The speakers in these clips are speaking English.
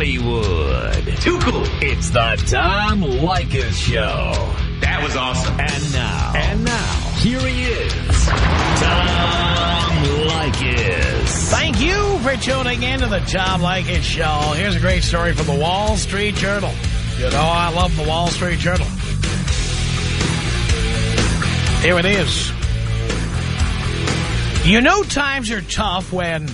Hollywood. Too cool. It's the Tom Leykis Show. That was awesome. And now. And now. Here he is. Tom Leykis. Thank you for tuning in to the Tom Leykis Show. Here's a great story from the Wall Street Journal. You know I love the Wall Street Journal. Here it is. You know times are tough when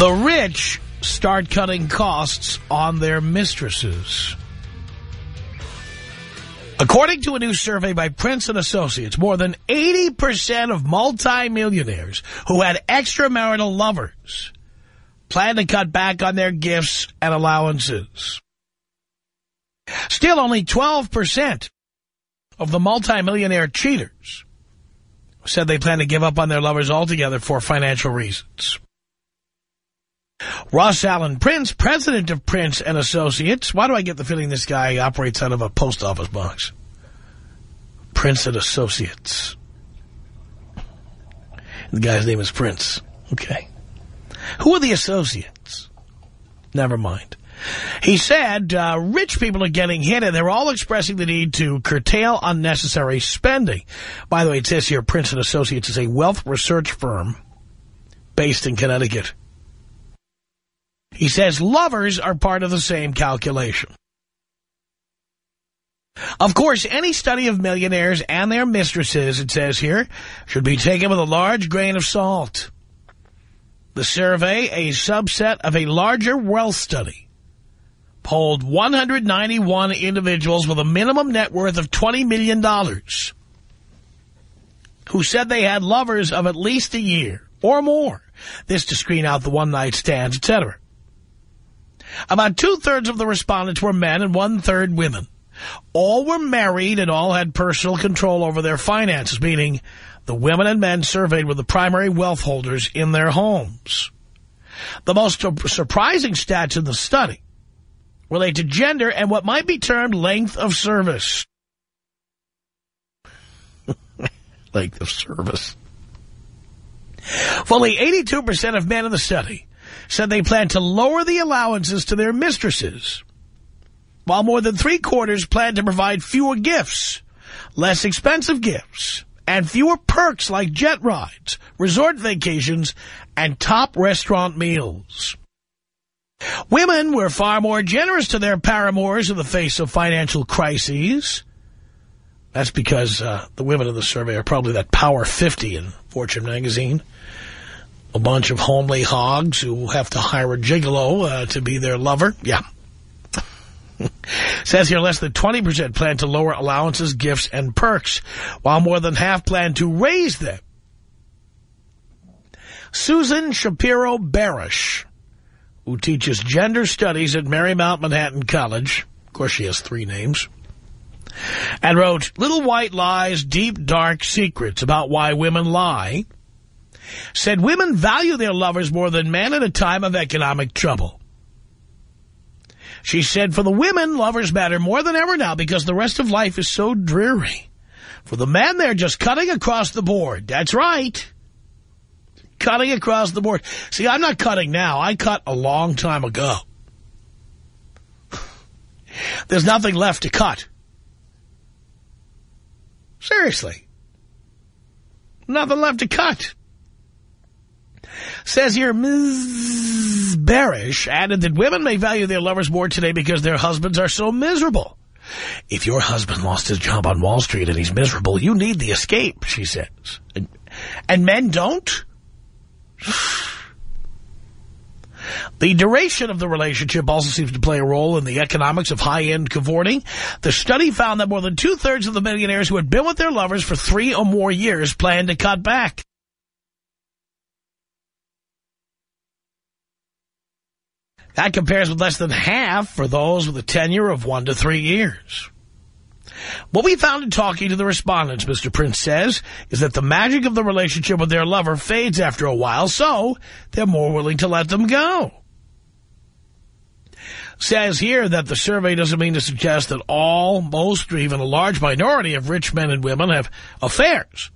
the rich start cutting costs on their mistresses. According to a new survey by Prince and Associates, more than 80% of multimillionaires who had extramarital lovers plan to cut back on their gifts and allowances. Still, only 12% of the multimillionaire cheaters said they plan to give up on their lovers altogether for financial reasons. Russ Alan Prince, president of Prince and Associates. Why do I get the feeling this guy operates out of a post office box? Prince and Associates. The guy's name is Prince. Okay. Who are the associates? Never mind. He said uh, rich people are getting hit and they're all expressing the need to curtail unnecessary spending. By the way, it says here Prince & Associates is a wealth research firm based in Connecticut. He says lovers are part of the same calculation. Of course, any study of millionaires and their mistresses, it says here, should be taken with a large grain of salt. The survey, a subset of a larger wealth study, polled 191 individuals with a minimum net worth of $20 million who said they had lovers of at least a year or more. This to screen out the one-night stands, etc. About two-thirds of the respondents were men and one-third women. All were married and all had personal control over their finances, meaning the women and men surveyed were the primary wealth holders in their homes. The most surprising stats in the study relate to gender and what might be termed length of service. length of service. Fully 82% of men in the study said they plan to lower the allowances to their mistresses, while more than three-quarters plan to provide fewer gifts, less expensive gifts, and fewer perks like jet rides, resort vacations, and top restaurant meals. Women were far more generous to their paramours in the face of financial crises. That's because uh, the women in the survey are probably that Power 50 in Fortune magazine. A bunch of homely hogs who have to hire a gigolo uh, to be their lover. Yeah. Says here less than 20% plan to lower allowances, gifts, and perks, while more than half plan to raise them. Susan Shapiro Barash, who teaches gender studies at Marymount Manhattan College, of course she has three names, and wrote Little White Lies, Deep Dark Secrets about Why Women Lie, said women value their lovers more than men at a time of economic trouble. She said, for the women, lovers matter more than ever now because the rest of life is so dreary. For the men, they're just cutting across the board. That's right. Cutting across the board. See, I'm not cutting now. I cut a long time ago. There's nothing left to cut. Seriously. Nothing left to cut. Says here, Ms. Barash added that women may value their lovers more today because their husbands are so miserable. If your husband lost his job on Wall Street and he's miserable, you need the escape, she says. And, and men don't? The duration of the relationship also seems to play a role in the economics of high-end cavorting. The study found that more than two-thirds of the millionaires who had been with their lovers for three or more years planned to cut back. That compares with less than half for those with a tenure of one to three years. What we found in talking to the respondents, Mr. Prince says, is that the magic of the relationship with their lover fades after a while, so they're more willing to let them go. Says here that the survey doesn't mean to suggest that all, most, or even a large minority of rich men and women have affairs.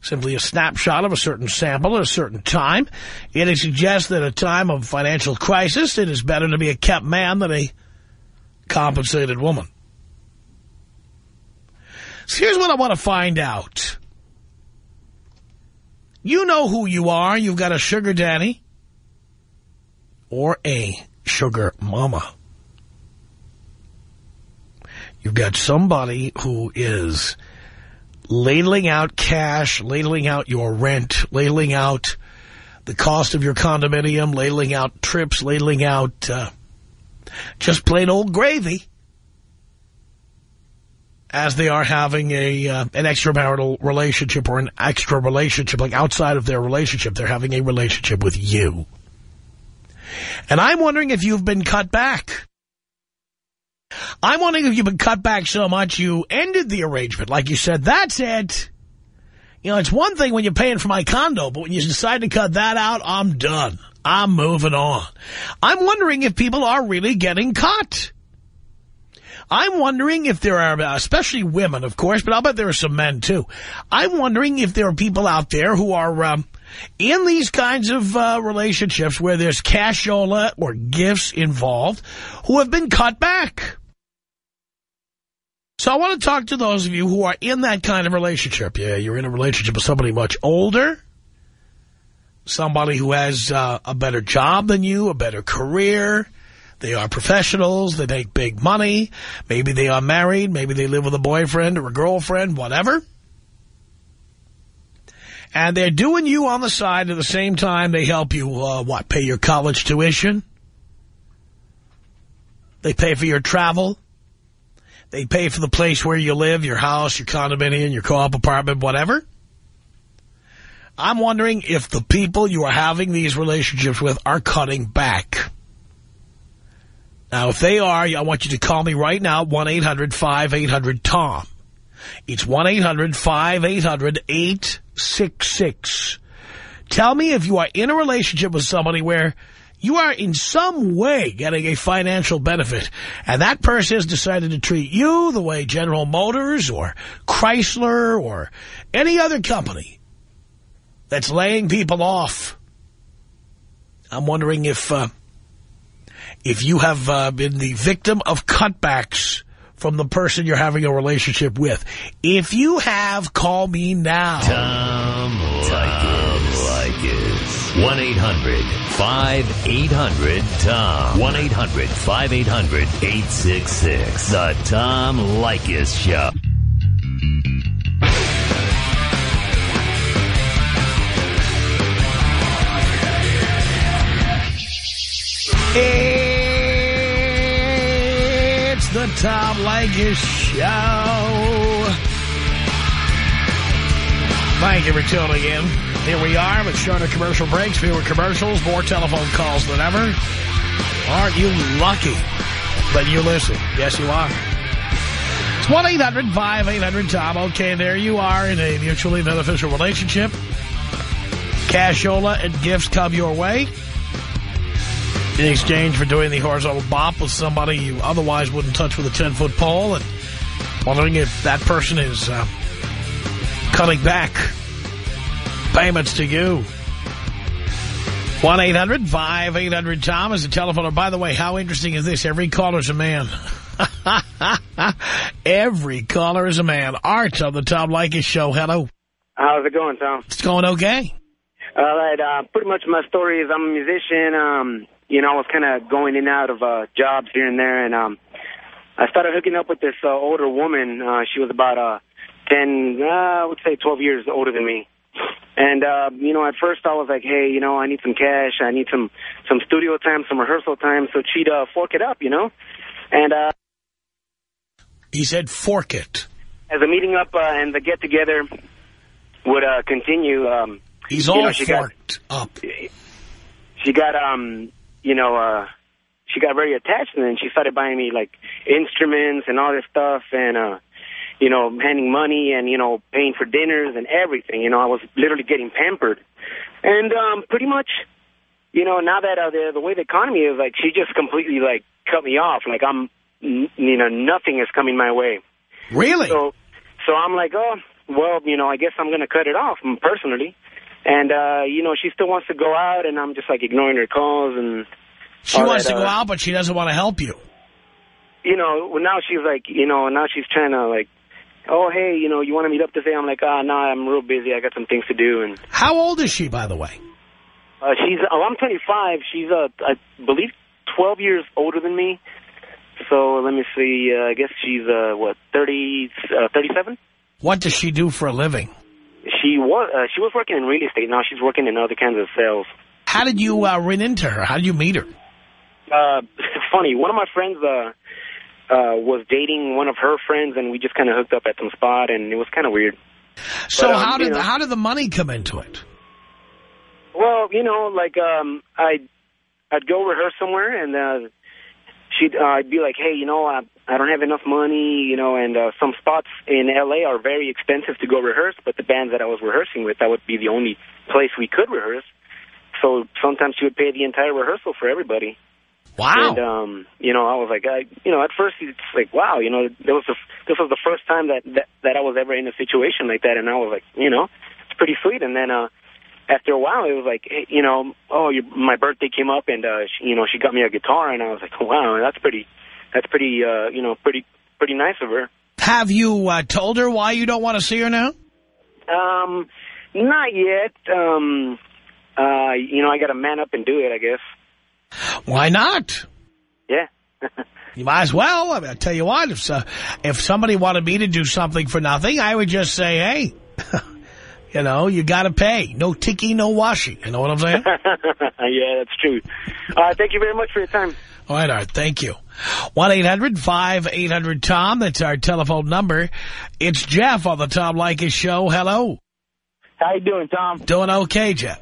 Simply a snapshot of a certain sample at a certain time. It suggests that at a time of financial crisis, it is better to be a kept man than a compensated woman. So here's what I want to find out. You know who you are. You've got a sugar daddy or a sugar mama. You've got somebody who is ladling out cash, ladling out your rent, ladling out the cost of your condominium, ladling out trips, ladling out uh, just plain old gravy as they are having a uh, an extramarital relationship or an extra relationship, like outside of their relationship, they're having a relationship with you. And I'm wondering if you've been cut back. I'm wondering if you've been cut back so much you ended the arrangement. Like you said, that's it. You know, it's one thing when you're paying for my condo, but when you decide to cut that out, I'm done. I'm moving on. I'm wondering if people are really getting cut. I'm wondering if there are, especially women, of course, but I'll bet there are some men, too. I'm wondering if there are people out there who are um, in these kinds of uh, relationships where there's cashola or gifts involved who have been cut back. So I want to talk to those of you who are in that kind of relationship. Yeah, you're in a relationship with somebody much older, somebody who has uh, a better job than you, a better career. They are professionals. They make big money. Maybe they are married. Maybe they live with a boyfriend or a girlfriend, whatever. And they're doing you on the side at the same time they help you, uh, what, pay your college tuition? They pay for your travel. They pay for the place where you live, your house, your condominium, your co-op apartment, whatever. I'm wondering if the people you are having these relationships with are cutting back. Now, if they are, I want you to call me right now, 1-800-5800-TOM. It's 1-800-5800-866. Tell me if you are in a relationship with somebody where you are in some way getting a financial benefit, and that person has decided to treat you the way General Motors or Chrysler or any other company that's laying people off. I'm wondering if uh, if you have uh, been the victim of cutbacks from the person you're having a relationship with. If you have, call me now. Tom Leykis. 1-800-5800-TOM. 1-800-5800-866. The Tom Leykis Show. It's the Tom Leykis Show. Thank you for tuning in. Here we are with shorter commercial breaks, fewer commercials, more telephone calls than ever. Aren't you lucky that you listen? Yes, you are. It's 1-800-5800-TOM. Okay, there you are in a mutually beneficial relationship. Cashola and gifts come your way in exchange for doing the horizontal bop with somebody you otherwise wouldn't touch with a 10-foot pole and wondering if that person is uh, cutting back payments to you. 1-800-5800-TOM is the telephone. And by the way, how interesting is this? Every caller's a man. Every caller is a man. Art of the Tom Leykis Show. Hello. How's it going, Tom? It's going okay. All right. Uh, pretty much my story is I'm a musician. Um, you know, I was kind of going in and out of uh, jobs here and there, and um, I started hooking up with this uh, older woman. Uh, she was about uh, 10, uh, I would say 12 years older than me. And, uh, you know, at first I was like, hey, you know, I need some cash. I need some, some studio time, some rehearsal time. So she'd uh, fork it up, you know. And uh, He said fork it. as the meeting up uh, and the get-together would uh, continue, um, He's all know, she got- forked up. she got um you know uh she got very attached and then she started buying me like instruments and all this stuff and uh you know handing money and you know paying for dinners and everything you know I was literally getting pampered and um pretty much you know now that uh, the the way the economy is like she just completely like cut me off like I'm n- you know nothing is coming my way Really? so, so I'm like, oh, well, you know, I guess I'm going to cut it off personally. And, uh, you know, she still wants to go out, and I'm just, like, ignoring her calls. and. She wants that, to go uh, out, but she doesn't want to help you. You know, well, now she's like, you know, now she's trying to, like, oh, hey, you know, you want to meet up today? I'm like, ah, nah, I'm real busy. I got some things to do. And How old is she, by the way? uh, she's, oh, I'm 25. She's, uh, I believe, 12 years older than me. So let me see. Uh, I guess she's, uh, what, 30, uh, 37? What does she do for a living? She was uh, she was working in real estate. Now she's working in other kinds of sales. How did you uh, run into her? How did you meet her? Uh, funny. One of my friends uh, uh, was dating one of her friends, and we just kind of hooked up at some spot, and it was kind of weird. So But, um, how did know- how did the money come into it? Well, you know, like um, I'd I'd go rehearse somewhere, and uh, she'd uh, I'd be like, hey, you know, I I don't have enough money, you know, and uh, some spots in L.A. are very expensive to go rehearse, but the bands that I was rehearsing with, that would be the only place we could rehearse. So sometimes she would pay the entire rehearsal for everybody. Wow. And um, you know, I was like, I, you know, at first it's like, wow, you know, there was the, this was the first time that, that that I was ever in a situation like that, and I was like, you know, it's pretty sweet. And then uh, after a while, it was like, you know, oh, your, my birthday came up, and uh, she, you know, she got me a guitar, and I was like, wow, that's pretty, that's pretty, uh, you know, pretty, pretty nice of her. Have you uh, told her why you don't want to see her now? Um, not yet. Um, uh, you know, I got to man up and do it, I guess. Why not? Yeah. You might as well. I mean, I tell you what, if uh, if somebody wanted me to do something for nothing, I would just say, hey, you know, you got to pay. No tiki, no washi. You know what I'm saying? yeah, that's true. Uh, thank you very much for your time. All right, Art, thank you. 1-800-5800-TOM, that's our telephone number. It's Jeff on the Tom Leykis Show. Hello. How you doing, Tom? Doing okay, Jeff.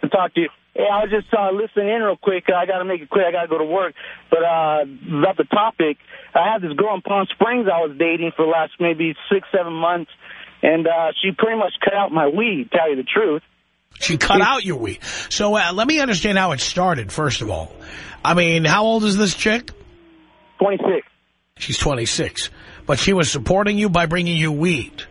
Good to talk to you. Hey, I was just uh, listening in real quick. I got to make it quick. I got to go to work. But uh, about the topic, I had this girl in Palm Springs I was dating for the last maybe six, seven months, and uh, she pretty much cut out my weed, tell you the truth. She cut out your weed. So uh, let me understand how it started, first of all. I mean, how old is this chick? 26. She's 26. But she was supporting you by bringing you weed.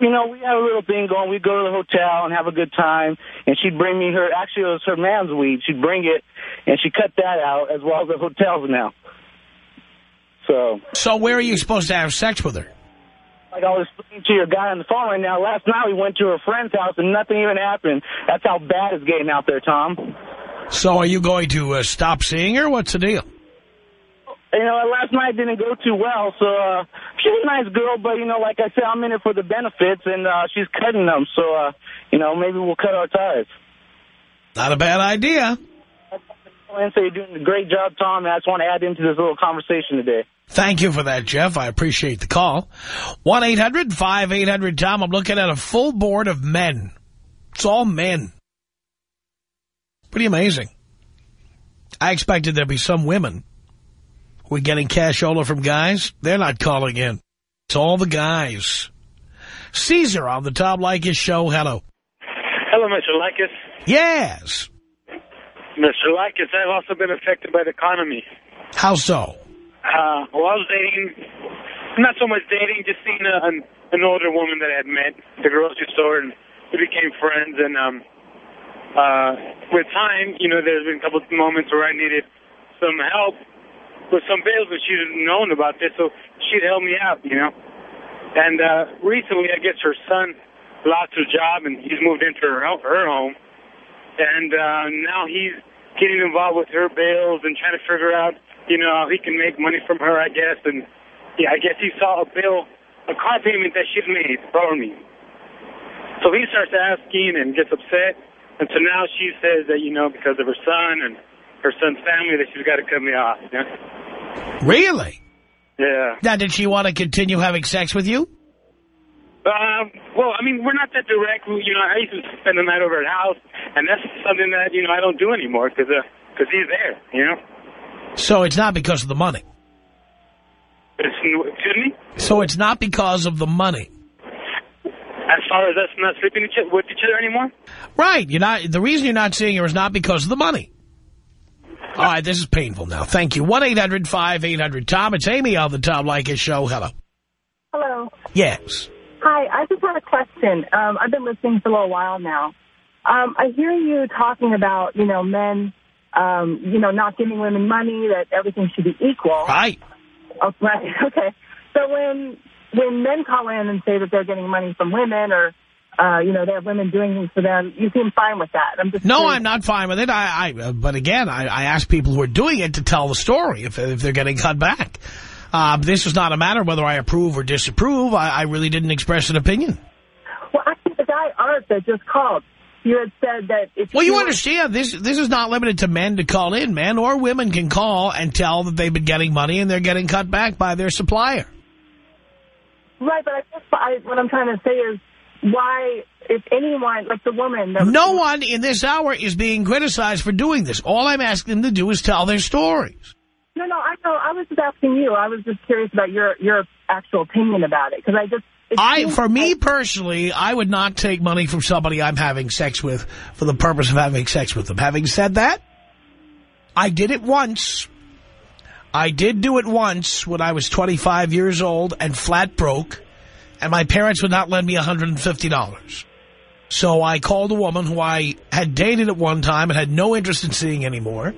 You know, we had a little thing going. We'd go to the hotel and have a good time, and she'd bring me her, actually it was her man's weed. She'd bring it, and she cut that out as well as the hotels now. So, So where are you supposed to have sex with her? like I was speaking to your guy on the phone right now, last night we went to her friend's house and nothing even happened. That's how bad it's getting out there, Tom. So are you going to uh, stop seeing her? What's the deal? You know, last night didn't go too well, so uh, she's a nice girl, but, you know, like I said, I'm in it for the benefits, and uh, she's cutting them, so, uh, you know, maybe we'll cut our ties. Not a bad idea. And so you're doing a great job, Tom, and I just want to add into this little conversation today. Thank you for that, Jeff. I appreciate the call. 1-800-5800-TOM. I'm looking at a full board of men. It's all men. Pretty amazing. I expected there'd be some women who are getting cashola from guys. They're not calling in. It's all the guys. Caesar on the Tom Leykis show. Hello. Hello, Mr. Leykis. Yes. Mr. Leykis, I've also been affected by the economy. How so? Uh, well, I was dating, not so much dating, just seeing a, an, an older woman that I had met at the grocery store, and we became friends. And um, uh, with time, you know, there's been a couple of moments where I needed some help with some bills, and she didn't known about this, so she'd help me out, you know. And uh, recently, I guess her son lost his job, and he's moved into her, her home. And uh, now he's getting involved with her bills and trying to figure out, you know, how he can make money from her, I guess. And, yeah, I guess he saw a bill, a car payment that she'd made for me. So he starts asking and gets upset. And so now she says that, you know, because of her son and her son's family, that she's got to cut me off. You know? Really? Yeah. Now, did she want to continue having sex with you? Um, well, I mean, we're not that direct. We- You know, I used to spend the night over at house, and that's something that, you know, I don't do anymore because uh, cause he's there, you know? So it's not because of the money. It's, excuse me? So it's not because of the money. As far as us not sleeping each, with each other anymore? Right. You're not. The reason you're not seeing her is not because of the money. All right, this is painful now. Thank you. 1-800-5800-TOM. It's Amy on the Tom Leykis Show. Hello. Hello. Yes. Hi, I just had a question. Um, I've been listening for a little while now. Um, I hear you talking about, you know, men, um, you know, not giving women money, that everything should be equal. Right. Oh, right. Okay. So when when men call in and say that they're getting money from women or, uh, you know, they have women doing things for them, you seem fine with that. I'm just No, curious. I'm not fine with it. I, I but again, I, I ask people who are doing it to tell the story if, if they're getting cut back. Uh, this is not a matter of whether I approve or disapprove. I, I really didn't express an opinion. Well, actually, the guy Art that just called, you had said that if Well, you understand, this this is not limited to men to call in. Men or women can call and tell that they've been getting money and they're getting cut back by their supplier. Right, but I guess I, what I'm trying to say is why, if anyone, like the woman... No one in this hour is being criticized for doing this. All I'm asking them to do is tell their stories. No, no, I know. I was just asking you. I was just curious about your your actual opinion about it because I just. I, for me personally, I would not take money from somebody I'm having sex with for the purpose of having sex with them. Having said that, I did it once. I did do it once when I was 25 years old and flat broke, and my parents would not lend me $150. So I called a woman who I had dated at one time and had no interest in seeing anymore,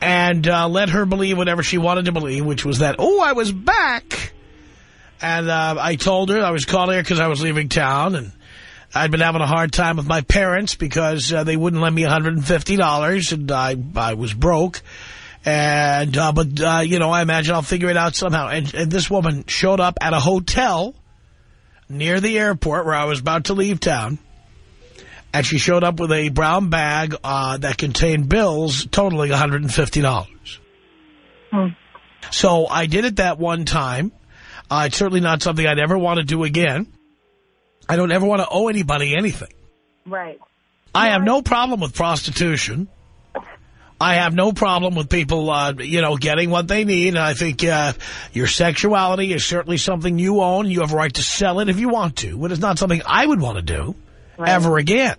and uh, let her believe whatever she wanted to believe, which was that, oh, I was back. And uh, I told her I was calling her because I was leaving town, and I'd been having a hard time with my parents because uh, they wouldn't lend me $150, and I I was broke. And uh, but uh, you know, I imagine I'll figure it out somehow. And, and this woman showed up at a hotel near the airport where I was about to leave town, and she showed up with a brown bag uh, that contained bills totaling $150. Hmm. So I did it that one time. Uh, it's certainly not something I'd ever want to do again. I don't ever want to owe anybody anything. Right. I have no problem with prostitution. I have no problem with people, uh, you know, getting what they need. And I think uh, your sexuality is certainly something you own. You have a right to sell it if you want to. But it's not something I would want to do Right. ever again.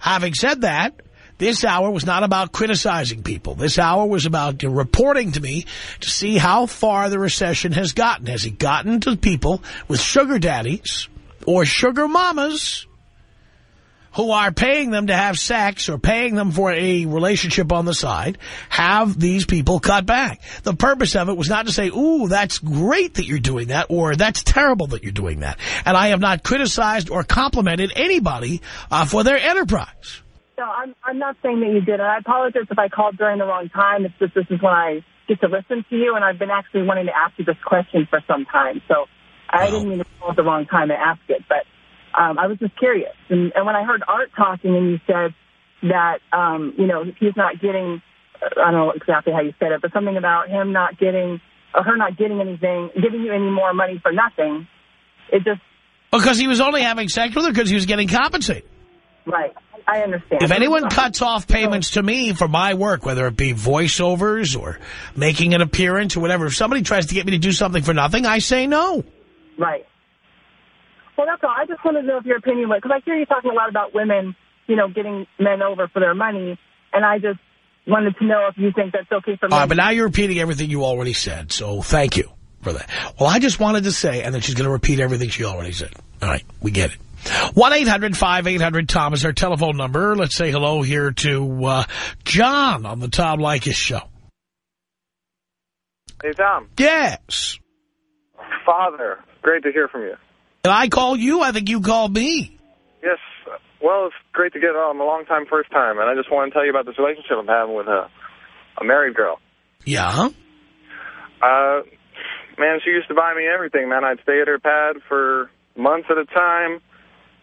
Having said that, this hour was not about criticizing people. This hour was about reporting to me to see how far the recession has gotten. Has it gotten to people with sugar daddies or sugar mamas who are paying them to have sex or paying them for a relationship on the side, have these people cut back. The purpose of it was not to say, ooh, that's great that you're doing that, or that's terrible that you're doing that. And I have not criticized or complimented anybody uh, for their enterprise. No, I'm I'm not saying that you did. And I apologize if I called during the wrong time. It's just this is when I get to listen to you, and I've been actually wanting to ask you this question for some time. So I Oh. didn't mean to call at the wrong time to ask it, but um, I was just curious. And, and when I heard Art talking, and you said that um, you know he's not getting, I don't know exactly how you said it, but something about him not getting or her not getting anything, giving you any more money for nothing. It just Because he was only having sex with her because he was getting compensated. right. I understand. If anyone cuts off payments to me for my work, whether it be voiceovers or making an appearance or whatever, if somebody tries to get me to do something for nothing, I say no. Right. Well, that's all. I just wanted to know if your opinion was, because I hear you talking a lot about women, you know, getting men over for their money, and I just wanted to know if you think that's okay for men. All right, but now you're repeating everything you already said, so thank you for that. Well, I just wanted to say, and then she's going to repeat everything she already said. All right, we get it. 1-800-5800-TOM is our telephone number. Let's say hello here to uh, John on the Tom Leykis show. Hey, Tom. Yes. Father. Great to hear from you. And I call you. I think you called me. Yes. Well, it's great to get on a long time first time, and I just want to tell you about this relationship I'm having with a, a married girl. Yeah? Uh, man, she used to buy me everything, man. I'd stay at her pad for months at a time.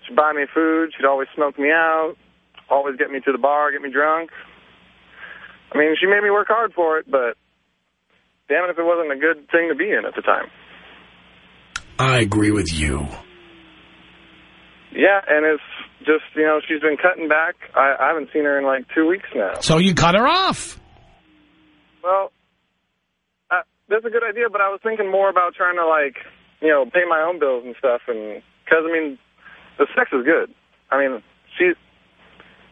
She'd buy me food. She'd always smoke me out, always get me to the bar, get me drunk. I mean, she made me work hard for it, but damn it if it wasn't a good thing to be in at the time. I agree with you. Yeah, and it's just, you know, she's been cutting back. I, I haven't seen her in like two weeks now. So you cut her off. Well, uh, that's a good idea, but I was thinking more about trying to, like, you know, pay my own bills and stuff. And because, I mean, the sex is good. I mean, she's,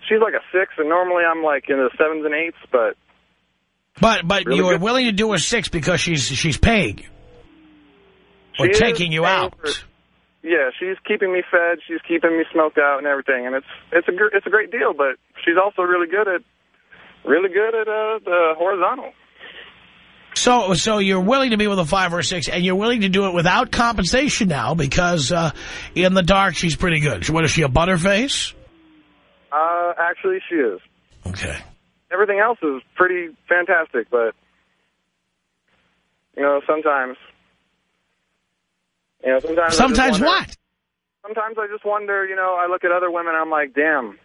she's like a six, and normally I'm like in the sevens and eights, but But but Really you were good. willing to do a six because she's she's paying you. Or She taking you out. for- yeah, she's keeping me fed, she's keeping me smoked out and everything, and it's it's a gr- it's a great deal. But she's also really good at really good at uh, the horizontal. So, so you're willing to be with a five or a six, and you're willing to do it without compensation now because uh, in the dark she's pretty good. What is she, a butterface? Uh, actually, she is. Okay. Everything else is pretty fantastic, but you know, sometimes, you know, sometimes. Sometimes wonder- what? Sometimes I just wonder. You know, I look at other women, I'm like, damn.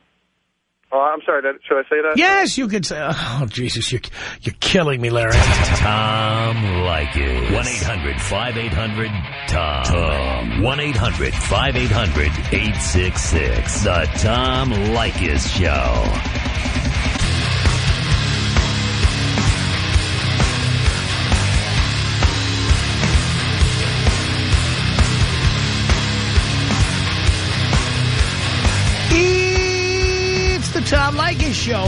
Oh, I'm sorry. That, should I say that? Yes, you could say. Oh, Jesus, you're you're killing me, Larry. Tom Leykis. 1-800-5800-TOM. Tom. 1-800-5800-866. The Tom Leykis Show. It's the Tom Leykis Show.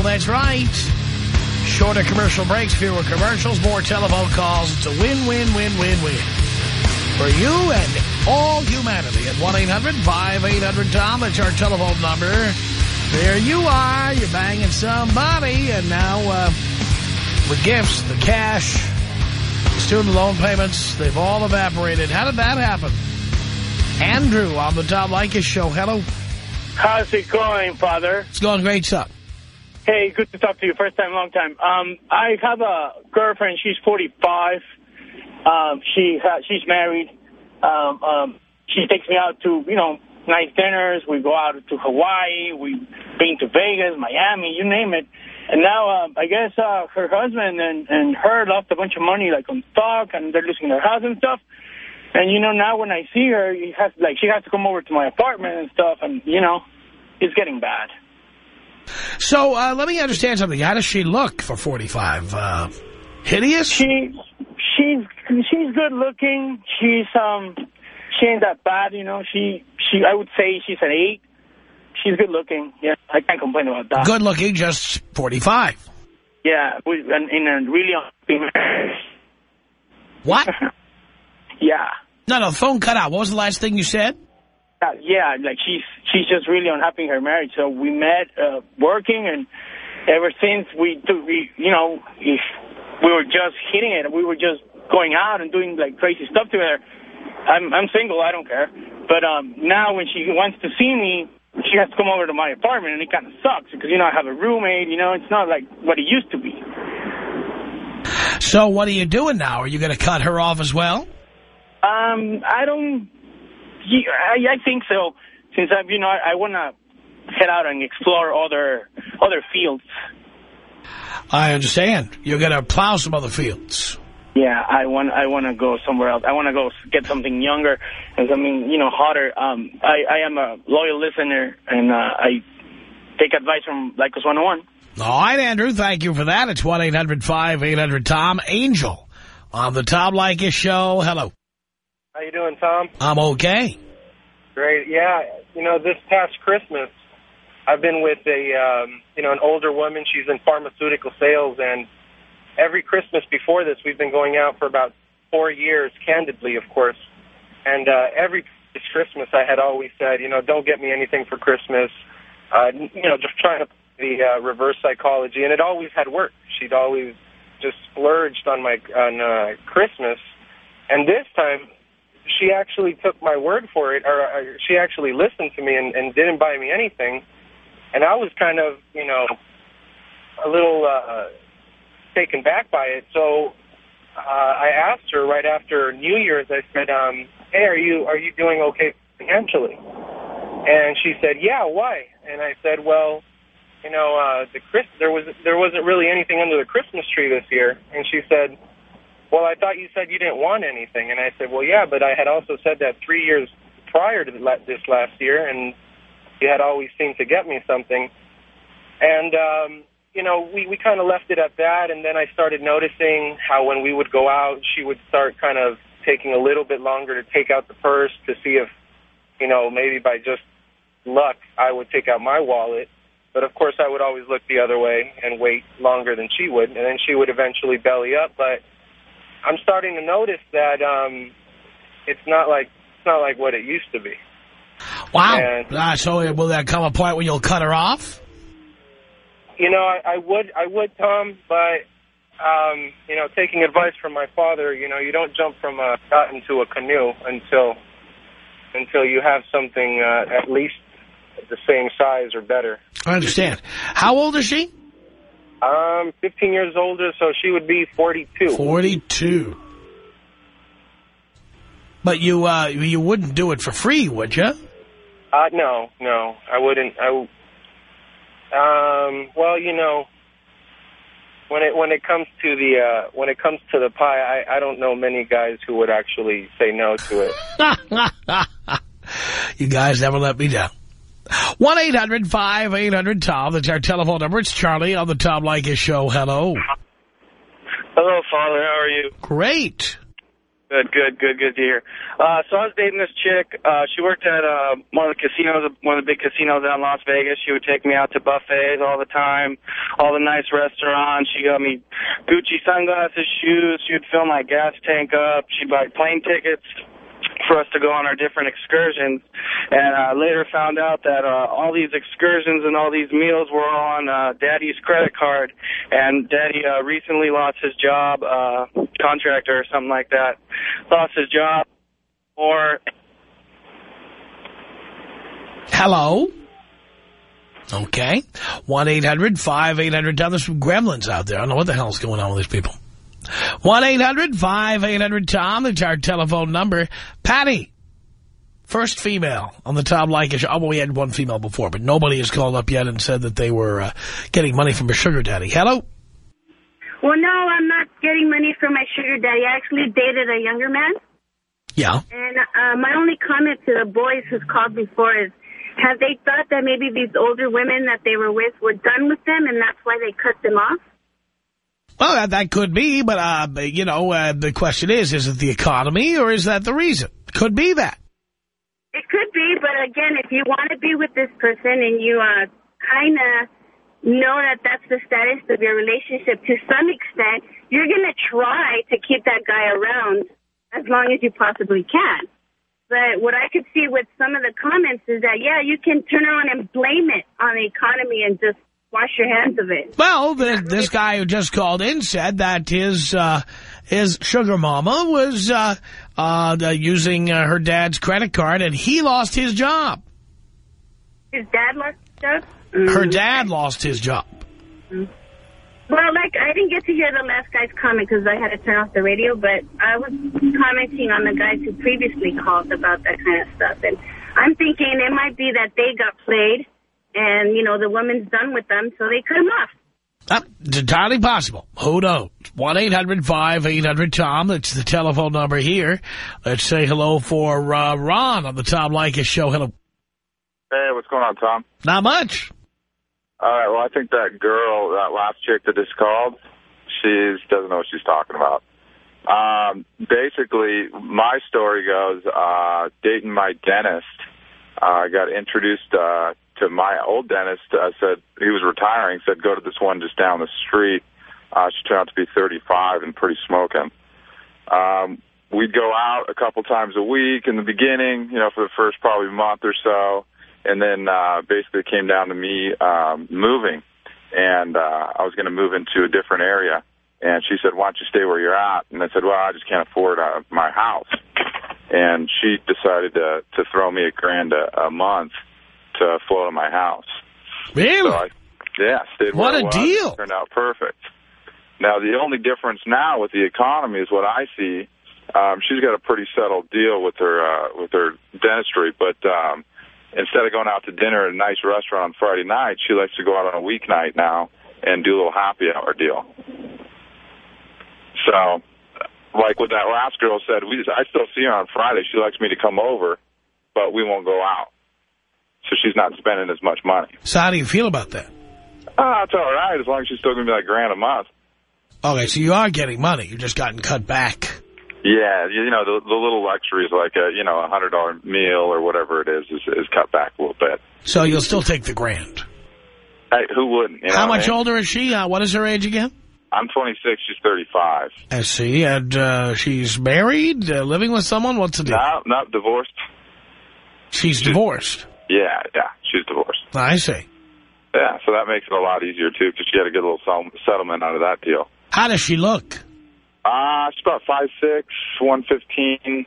That's right. Shorter commercial breaks, fewer commercials, more telephone calls. It's a win-win-win-win-win. For you and all humanity at 1-800-5800-TOM. That's our telephone number. There you are. You're banging somebody. And now uh, the gifts, the cash, the student loan payments, they've all evaporated. How did that happen? Andrew on the Tom Leykis Show. Hello. How's it going, Father? It's going great, son. Hey, good to talk to you. First time, long time. Um, I have a girlfriend. She's 45. Um, she ha she's married. Um, um, she takes me out to, you know, nice dinners. We go out to Hawaii. We've been to Vegas, Miami, you name it. And now, uh, I guess uh, her husband and, and her lost a bunch of money, like on stock, and they're losing their house and stuff. And, you know, now when I see her, he has, like, she has to come over to my apartment and stuff, and, you know, it's getting bad. So uh, let me understand something. How does she look for 45? Uh, hideous? She, she's, she's good looking. She's, um, she ain't that bad, you know. She, she, I would say she's an eight. She's good looking. Yeah, I can't complain about that. Good looking, just 45. Yeah, we, in, in a really unhappy marriage. What? yeah. No, no, phone cut out. What was the last thing you said? Uh, yeah, like she's she's just really unhappy in her marriage. So we met uh, working, and ever since we, do, we you know, if we were just hitting it. We were just going out and doing like crazy stuff together. I'm I'm single. I don't care. But um, now when she wants to see me, she has to come over to my apartment, and it kind of sucks because you know I have a roommate. You know, it's not like what it used to be. So what are you doing now? Are you going to cut her off as well? Um, I don't. I, I think so. Since I'm, you know, I, I want to head out and explore other other fields. I understand. You're going to plow some other fields. Yeah, I want I want to go somewhere else. I want to go get something younger and something you know hotter. Um, I I am a loyal listener and uh, I take advice from Leykis 101. All right, Andrew, thank you for that. It's 1-800-5800-TOM. Angel on the Tom Leykis Show. Hello. How you doing, Tom? I'm okay. Great. Yeah, you know, this past Christmas, I've been with a, um, you know, an older woman. She's in pharmaceutical sales, and every Christmas before this, we've been going out for about four years, candidly, of course. And uh, every Christmas, I had always said, you know, don't get me anything for Christmas. Uh, you know, just trying to the uh, reverse psychology, and it always had worked. She'd always just splurged on my on uh, Christmas, and this time she actually took my word for it, or uh, she actually listened to me and, and didn't buy me anything. And I was kind of, you know, a little uh, taken back by it. So uh, I asked her right after New Year's. I said, um, "Hey, are you are you doing okay financially?" And she said, "Yeah, why?" And I said, "Well, you know, uh, the Chris there was there wasn't really anything under the Christmas tree this year." And she said, "Well, I thought you said you didn't want anything." And I said, "Well, yeah, but I had also said that three years prior to this last year, and you had always seemed to get me something." And um, you know, we we kind of left it at that. And then I started noticing how when we would go out, she would start kind of taking a little bit longer to take out the purse to see if, you know, maybe by just luck, I would take out my wallet. But of course, I would always look the other way and wait longer than she would, and then she would eventually belly up. But I'm starting to notice that um, it's not like It's not like what it used to be. Wow. And- Ah, so will that come a point where you'll cut her off? You know, I, I would, I would, Tom, but um, you know, taking advice from my father, you know, you don't jump from a yacht into a canoe until until you have something uh, at least the same size or better. I understand. How old is she? Um, 15 years older, so she would be 42. 42. But you uh, you wouldn't do it for free, would you? Uh, no, no, I wouldn't. I, um, well, you know, when it when it comes to the uh, when it comes to the pie, I, I don't know many guys who would actually say no to it. you guys never let me down. 1-800-5800-TOM. That's our telephone number. It's Charlie on the Tom Leykis Show. Hello. Hello, Father. How are you? Great. Good, good, good, good to hear. Uh, so I was dating this chick. Uh, she worked at uh, one of the casinos, one of the big casinos out in Las Vegas. She would take me out to buffets all the time, all the nice restaurants. She got me Gucci sunglasses, shoes. She would fill my gas tank up. She'd buy plane tickets for us to go on our different excursions. And I uh, later found out that uh, all these excursions and all these meals were on uh, Daddy's credit card. And Daddy uh, recently lost his job, uh, contractor or something like that. Lost his job. Or Hello. Okay. 1-800-5800-TOM. There's some gremlins out there. I don't know what the hell's going on with these people. 1-800-5800-TOM. That's our telephone number. Patty. First female on the Tom Leykis show. Oh, well, we had one female before, but nobody has called up yet and said that they were uh, getting money from a sugar daddy. Hello? Well, no, I'm not getting money from my sugar daddy. I actually dated a younger man. Yeah. And uh, my only comment to the boys who's called before is, have they thought that maybe these older women that they were with were done with them and that's why they cut them off? Well, that, that could be, but, uh, you know, uh, the question is, is it the economy or is that the reason? Could be that. It could be, but again, if you want to be with this person and you uh, kind of know that that's the status of your relationship to some extent, you're going to try to keep that guy around as long as you possibly can. But what I could see with some of the comments is that, yeah, you can turn around and blame it on the economy and just wash your hands of it. Well, the, this guy who just called in said that his uh, his sugar mama was uh, uh, using uh, her dad's credit card, and he lost his job. His dad lost his job? Her dad lost his job. Well, like, I didn't get to hear the last guy's comment because I had to turn off the radio, but I was commenting on the guys who previously called about that kind of stuff. And I'm thinking it might be that they got played and, you know, the woman's done with them, so they cut him off. That's entirely possible. Who knows? 1-800-5800-TOM. That's the telephone number here. Let's say hello for uh, Ron on the Tom Leykis show. Hello. Hey, what's going on, Tom? Not much. All right, well, I think that girl, that last chick that just called, she doesn't know what she's talking about. Um, basically, my story goes, uh, dating my dentist, I uh, got introduced uh, to my old dentist. Uh, said he was retiring. Said go to this one just down the street. Uh, she turned out to be 35 and pretty smoking. Um, we'd go out a couple times a week in the beginning, you know, for the first probably month or so, and then uh, basically it came down to me um, moving, and uh, I was going to move into a different area. And she said, "Why don't you stay where you're at?" And I said, "Well, I just can't afford uh, my house." And she decided to to throw me a grand a, a month to float to my house. Really? So I, yeah, stayed What a deal. Turned out perfect. Now, the only difference now with the economy is what I see. Um, she's got a pretty settled deal with her uh, with her dentistry, but um, instead of going out to dinner at a nice restaurant on Friday night, she likes to go out on a weeknight now and do a little happy hour deal. So, like what that last girl said, we just, I still see her on Friday. She likes me to come over, but we won't go out. So she's not spending as much money. So how do you feel about that? Ah, it's all right as long as she's still going to be like grand a month. Okay, so you are getting money. You've just gotten cut back. Yeah, you know, the, the little luxuries like a, you know, a $100 meal or whatever it is, is is cut back a little bit. So you'll still take the grand. Hey, who wouldn't? You know How what I much mean? older is she? Uh, what is her age again? I'm 26. She's 35. I see. And uh, she's married, uh, living with someone? What's the deal? No, not divorced. She's divorced. Yeah, yeah, she's divorced. I see. Yeah, so that makes it a lot easier, too, because she had a good little settlement out of that deal. How does she look? Uh, she's about 5'6", 115,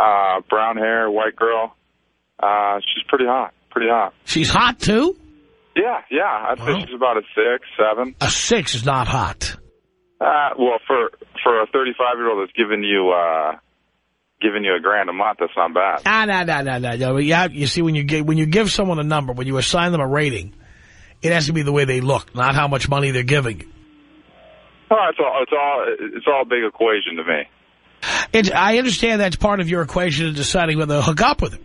uh, brown hair, white girl. Uh, she's pretty hot, pretty hot. She's hot, too? Yeah, yeah. I'd say she's about a six, seven. A six is not hot. Uh, well, for for a 35-year-old that's giving you uh, giving you a grand a month, that's not bad. Ah, no, no, no, no, no. Yeah, you see, when you give, when you give someone a number, when you assign them a rating, it has to be the way they look, not how much money they're giving you. Oh, it's all it's all it's all a big equation to me. It's, I understand that's part of your equation in deciding whether to hook up with her.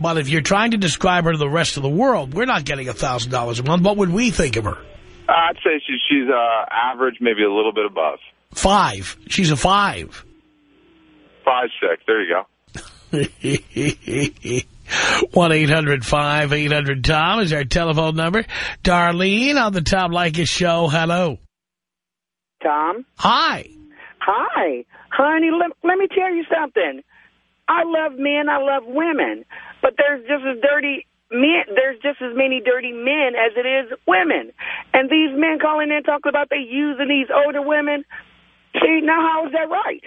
But if you're trying to describe her to the rest of the world, we're not getting a $1,000 a month. What would we think of her? I'd say she's, she's uh, average, maybe a little bit above. Five. She's a five. Five, six. There you go. 1-800-5800-TOM is our telephone number. Darlene on the Tom Leykis show. Hello. Tom? Hi. Hi. Honey, let, let me tell you something. I love men, I love women, but there's just as dirty men, there's just as many dirty men as it is women. And these men calling in talking about they using these older women. See, now how is that right?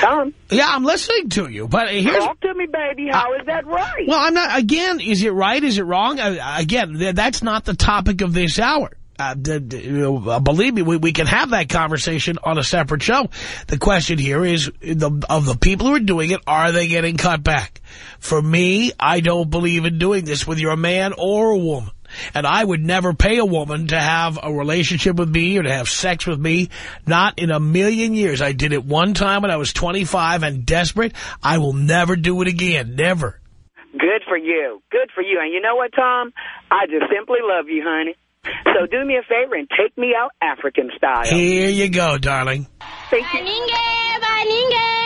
Tom? Yeah, I'm listening to you, but here's... Talk to me, baby. How is that right? Well, I'm not... Again, is it right? Is it wrong? Uh, again, that's not the topic of this hour. Uh, uh, believe me, we, we can have that conversation on a separate show. The question here is, the, of the people who are doing it, are they getting cut back? For me, I don't believe in doing this, whether you're a man or a woman. And I would never pay a woman to have a relationship with me or to have sex with me. Not in a million years. I did it one time when I was 25 and desperate. I will never do it again. Never. Good for you. Good for you. And you know what, Tom? I just simply love you, honey. So do me a favor and take me out African style. Here you go, darling. Thank you. Baninge, baninge,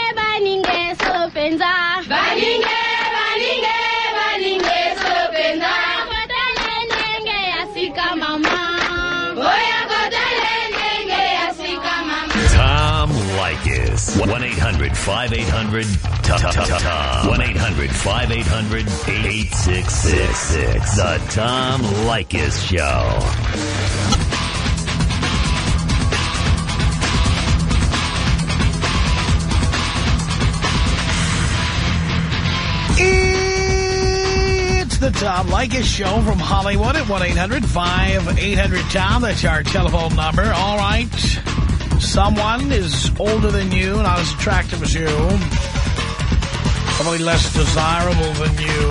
1 800 5800 TOM. 1 800 5800 8666. The Tom Leykis Show. It's the Tom Leykis Show from Hollywood at 1-800-5800-TOM. That's our telephone number. All right. Someone is older than you, not as attractive as you. Probably less desirable than you.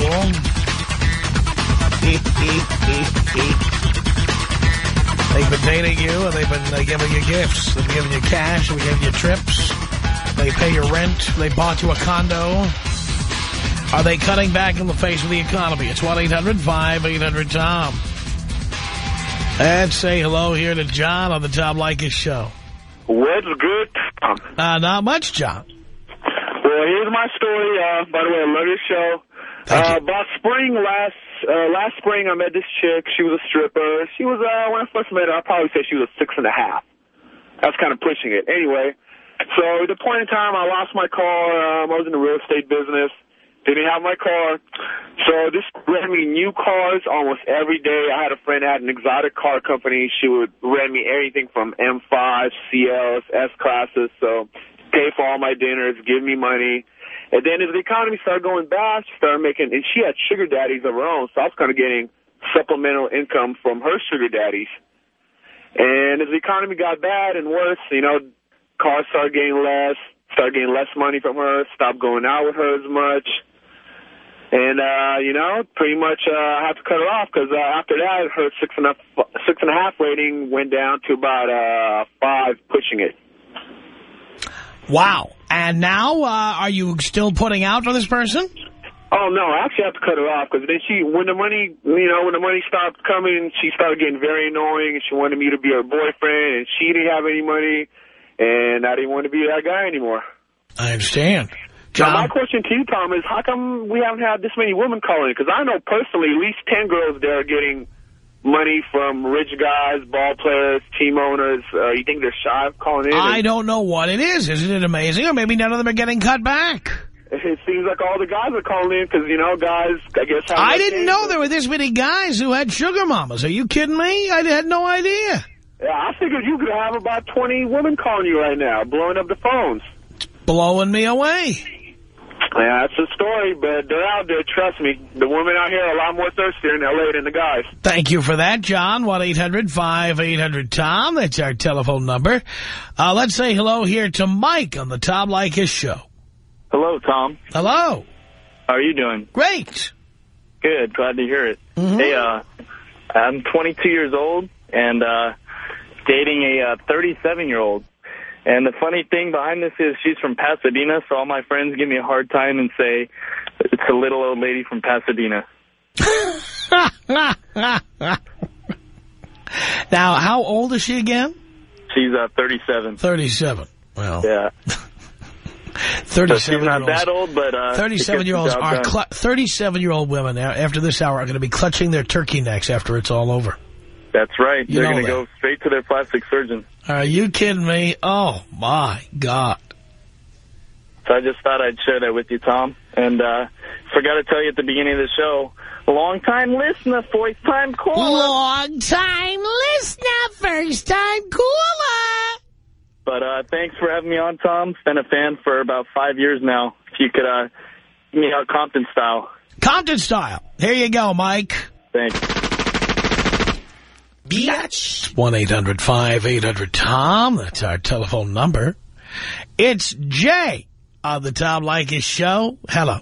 they've been dating you, and they've been uh, giving you gifts. They've been giving you cash, they've been giving you trips. They pay your rent. They bought you a condo. Are they cutting back in the face of the economy? It's 1-800-5800-TOM. And say hello here to John on the Tom Leykis Show. What's good, Tom? Uh, not much, John. Well, here's my story. Uh, by the way, I love your show. Thank Uh, about spring last uh, last spring, I met this chick. She was a stripper. She was uh, when I first met her, I probably say she was a six and a half. That's kind of pushing it. Anyway, so at the point in time, I lost my car. Um, I was in the real estate business. Didn't have my car. So this rent me new cars almost every day. I had a friend that had an exotic car company. She would rent me everything from M5, CLs, S-classes. So pay for all my dinners, give me money. And then as the economy started going bad, she started making, and she had sugar daddies of her own. So I was kind of getting supplemental income from her sugar daddies. And as the economy got bad and worse, you know, cars started getting less, started getting less money from her, stopped going out with her as much. And, uh, you know, pretty much uh, I had to cut her off because uh, after that, her six and, a, six and a half rating went down to about uh, five, pushing it. Wow. And now, uh, are you still putting out for this person? Oh, no, I actually have to cut her off because then she, when the money, you know, when the money stopped coming, she started getting very annoying and she wanted me to be her boyfriend and she didn't have any money and I didn't want to be that guy anymore. I understand. John? Now, my question to you, Tom, is how come we haven't had this many women calling? Because I know personally at least 10 girls there are getting money from rich guys, ball players, team owners? Uh, you think they're shy of calling in? I don't know what it is. Isn't it amazing? Or maybe none of them are getting cut back. It seems like all the guys are calling in because, you know, guys, I guess... I didn't know there were this many guys who had sugar mamas. Are you kidding me? I had no idea. Yeah, I figured you could have about 20 women calling you right now, blowing up the phones. Blowing me away. Yeah, that's the story, but they're out there. Trust me. The women out here are a lot more thirstier in L.A. than the guys. Thank you for that, John. 1-800-5800-TOM. That's our telephone number. Uh, let's say hello here to Mike on the Tom Leykis show. Hello, Tom. Hello. How are you doing? Great. Good. Glad to hear it. Mm-hmm. Hey, uh, I'm 22 years old and uh, dating a 37-year-old. And the funny thing behind this is she's from Pasadena, so all my friends give me a hard time and say it's a little old lady from Pasadena. now, how old is she again? She's uh, 37. 37. Well, Yeah. 37 So she's not that old, but uh, 37 year olds it gets the are 37 year old women after this hour are going to be clutching their turkey necks after it's all over. That's right. You They're going to go straight to their plastic surgeon. Are you kidding me? Oh my God! So I just thought I'd share that with you, Tom. And uh, forgot to tell you at the beginning of the show, long-time listener, first-time caller. Long time listener, first time caller. But uh, thanks for having me on, Tom. Been a fan for about five years now. If you could uh, give me out Compton style. Compton style. Here you go, Mike. Thanks. Bitch. 1-800-5800-TOM. That's our telephone number. It's Jay on the Tom Leykis show. Hello.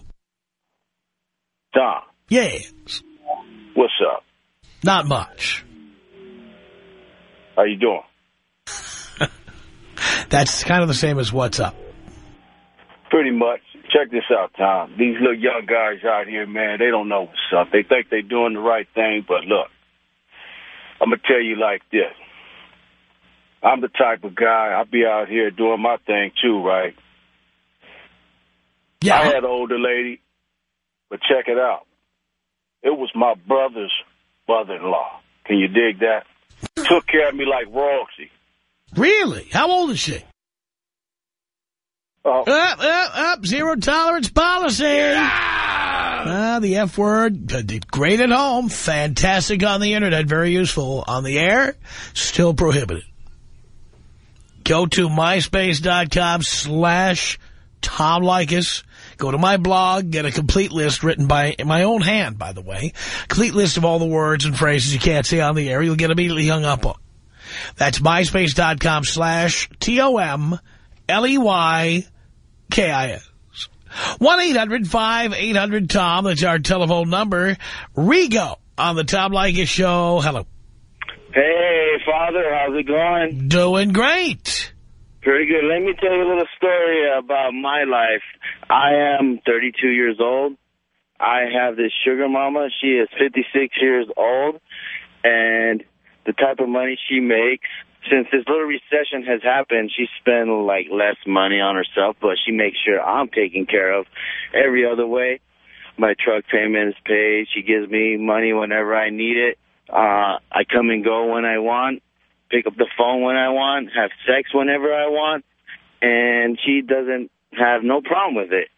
Tom, Yes. what's up? Not much. How you doing? That's kind of the same as what's up. Pretty much. Check this out, Tom. These little young guys out here, man, they don't know what's up. They think they're doing the right thing, but look, I'm going to tell you like this. I'm the type of guy, I'll be out here doing my thing too, right? Yeah. I had an older lady, but check it out. It was my brother's mother-in-law. Can you dig that? Took care of me like royalty. Really? How old is she? Oh. Up, up, up, zero tolerance policy. Ah, the F word, uh, great at home, fantastic on the internet, very useful. On the air, still prohibited. Go to myspace.com slash Tom Leykis. Go to my blog, get a complete list written by my own hand, by the way. Complete list of all the words and phrases you can't say on the air. You'll get immediately hung up on. That's myspace.com slash T-O-M-L-E-Y-K-I-S. 1-800-5800-TOM. That's our telephone number. Rigo on the Tom Leykis Show. Hello. Hey, Father, how's it going? Doing great. Pretty good. Let me tell you a little story about my life. I am 32 years old. I have this sugar mama. She is 56 years old, and the type of money she makes, since this little recession has happened, she spent like less money on herself, but she makes sure I'm taken care of every other way. My truck payment is paid. She gives me money whenever I need it. Uh, I come and go when I want, pick up the phone when I want, have sex whenever I want, and she doesn't have no problem with it.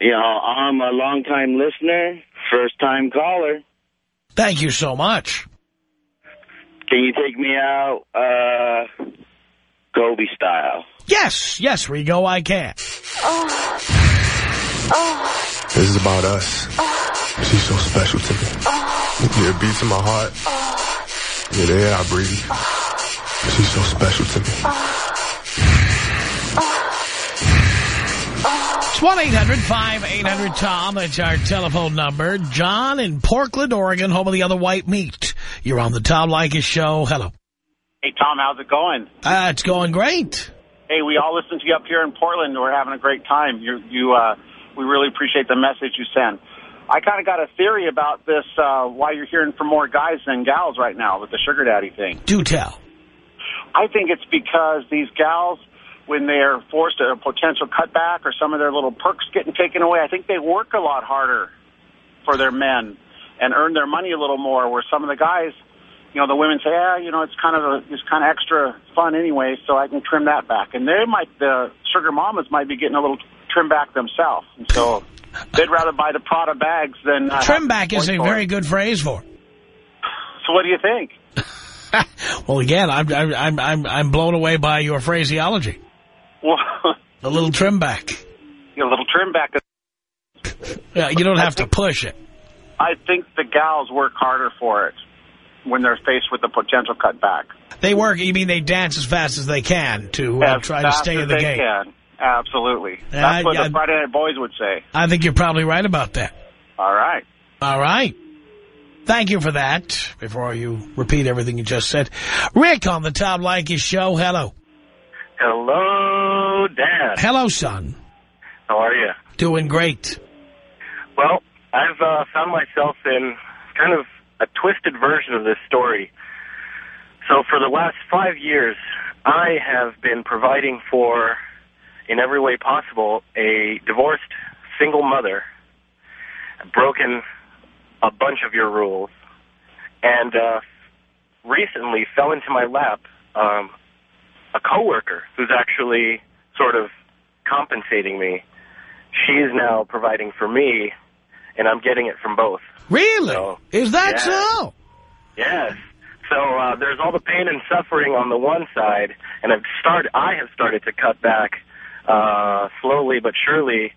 You know, I'm a long-time listener, first-time caller. Thank you so much. Can you take me out, uh, Kobe style? Yes, yes, Rigo, I can. oh This is about us. She's so special to me. Yeah, it beats in my heart. Yeah, the air I breathe. She's so special to me. 1-800-5800-TOM. That's our telephone number. John in Portland, Oregon, home of the other white meat. You're on the Tom Leykis Show. Hello. Hey, Tom, how's it going? Uh, it's going great. Hey, we all listen to you up here in Portland. We're having a great time. You, you, uh, we really appreciate the message you send. I kind of got a theory about this, uh, why you're hearing from more guys than gals right now with the sugar daddy thing. Do tell. I think it's because these gals, when they're forced a potential cutback or some of their little perks getting taken away, I think they work a lot harder for their men and earn their money a little more, where some of the guys you know, the women say, yeah, you know, it's kind of a, it's kind of extra fun anyway, so I can trim that back. And they might, the sugar mamas might be getting a little trim back themselves. And so they'd rather buy the Prada bags than... Uh, Trim back is a very it. good phrase for it. So what do you think? Well, again, I'm, I'm, I'm, I'm, I'm blown away by your phraseology. Well, A little trim back. a little trim back. Yeah, you don't have to push it. I think the gals work harder for it when they're faced with the potential cutback. They work, you mean they dance as fast as they can to uh, try to stay in the they game. Can. Absolutely. Yeah, That's what the Friday Night Boys would say. I think you're probably right about that. All right. All right. Thank you for that. Before you repeat everything you just said. Rick on the Tom Leykis show. Hello. Hello, Dad. Hello, son. How are you? Doing great. Well, I've uh, found myself in kind of a twisted version of this story. So for the last five years, I have been providing for, in every way possible, a divorced single mother, broken a bunch of your rules, and uh, recently fell into my lap um, a coworker who's actually sort of compensating me. She's now providing for me, and I'm getting it from both. Really? Is that Yeah. so? Yes. So uh, there's all the pain and suffering on the one side, and I've started. I have started to cut back uh, slowly but surely,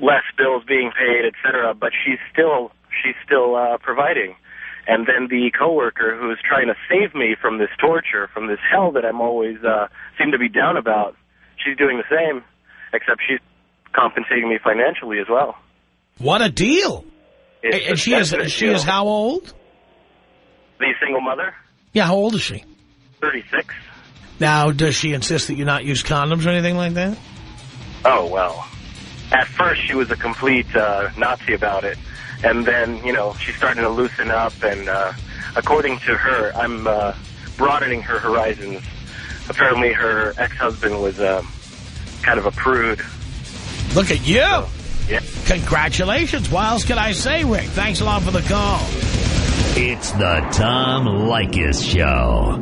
less bills being paid, et cetera. But she's still she's still uh, providing. And then the coworker who's trying to save me from this torture, from this hell that I'm always uh, seem to be down about, she's doing the same, except she's compensating me financially as well. What a deal. It's and she is she is how old? The single mother, Yeah, how old is she? 36. Now, does she insist that you not use condoms or anything like that? Oh, well. At first, she was a complete uh, Nazi about it. And then, you know, she's starting to loosen up. And uh, according to her, I'm uh, broadening her horizons. Apparently, her ex-husband was uh, kind of a prude. Look at you. Yeah. Congratulations. What else can I say, Rick? Thanks a lot for the call. It's the Tom Leykis Show.